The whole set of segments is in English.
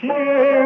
Şimdi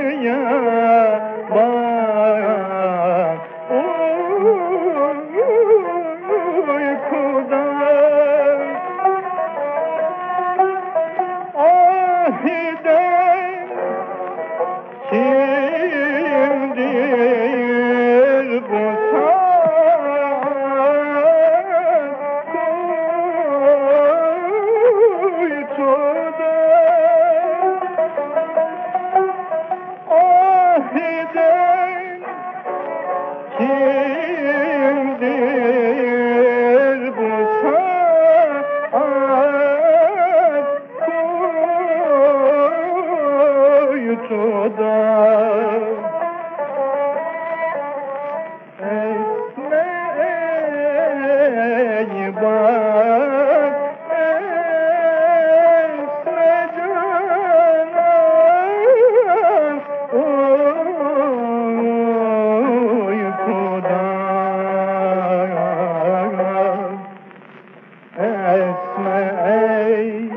here. Kimdir Esme ey